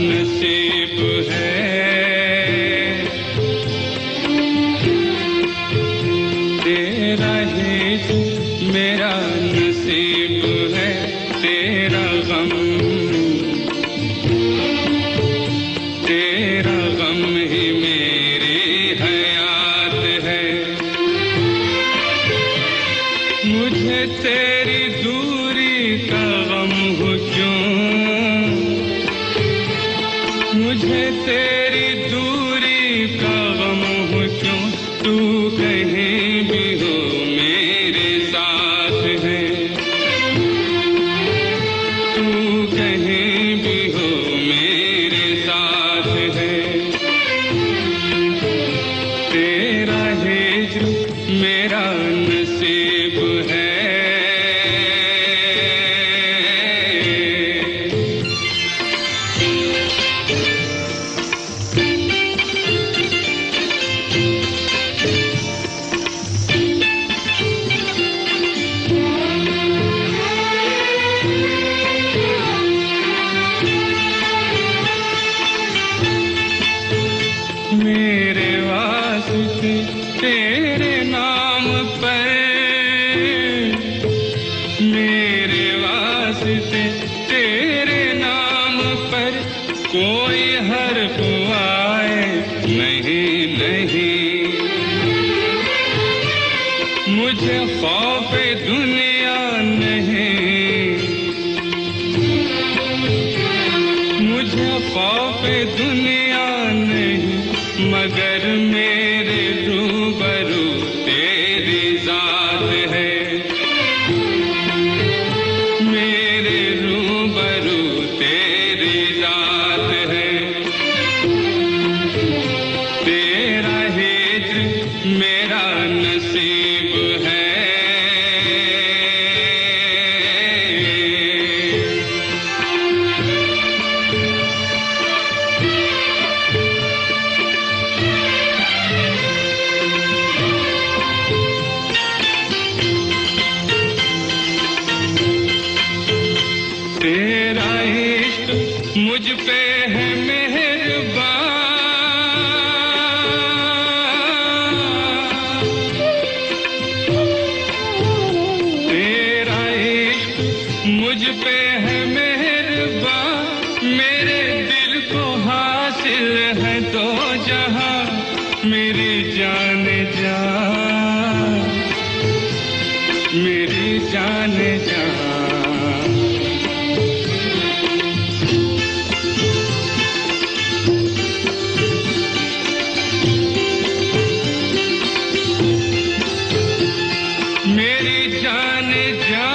नसीब है। तेरा ही मेरा नसीब है, तेरा गम। तेरा गम ही मेरी हयात है। मुझे तेरी दूरी का गम हो तेरी दूरी का गम तू कहीं भी हो मेरे साथ है। तू कहीं भी हो मेरे साथ है। तेरा हिज्र मेरा कोई हर आए नहीं नहीं मुझे खौफ दुनिया नहीं। मुझे खौफ दुनिया मेरा नसीब है। तेरा इश्क मुझ पे है मेरे मेरी जान जा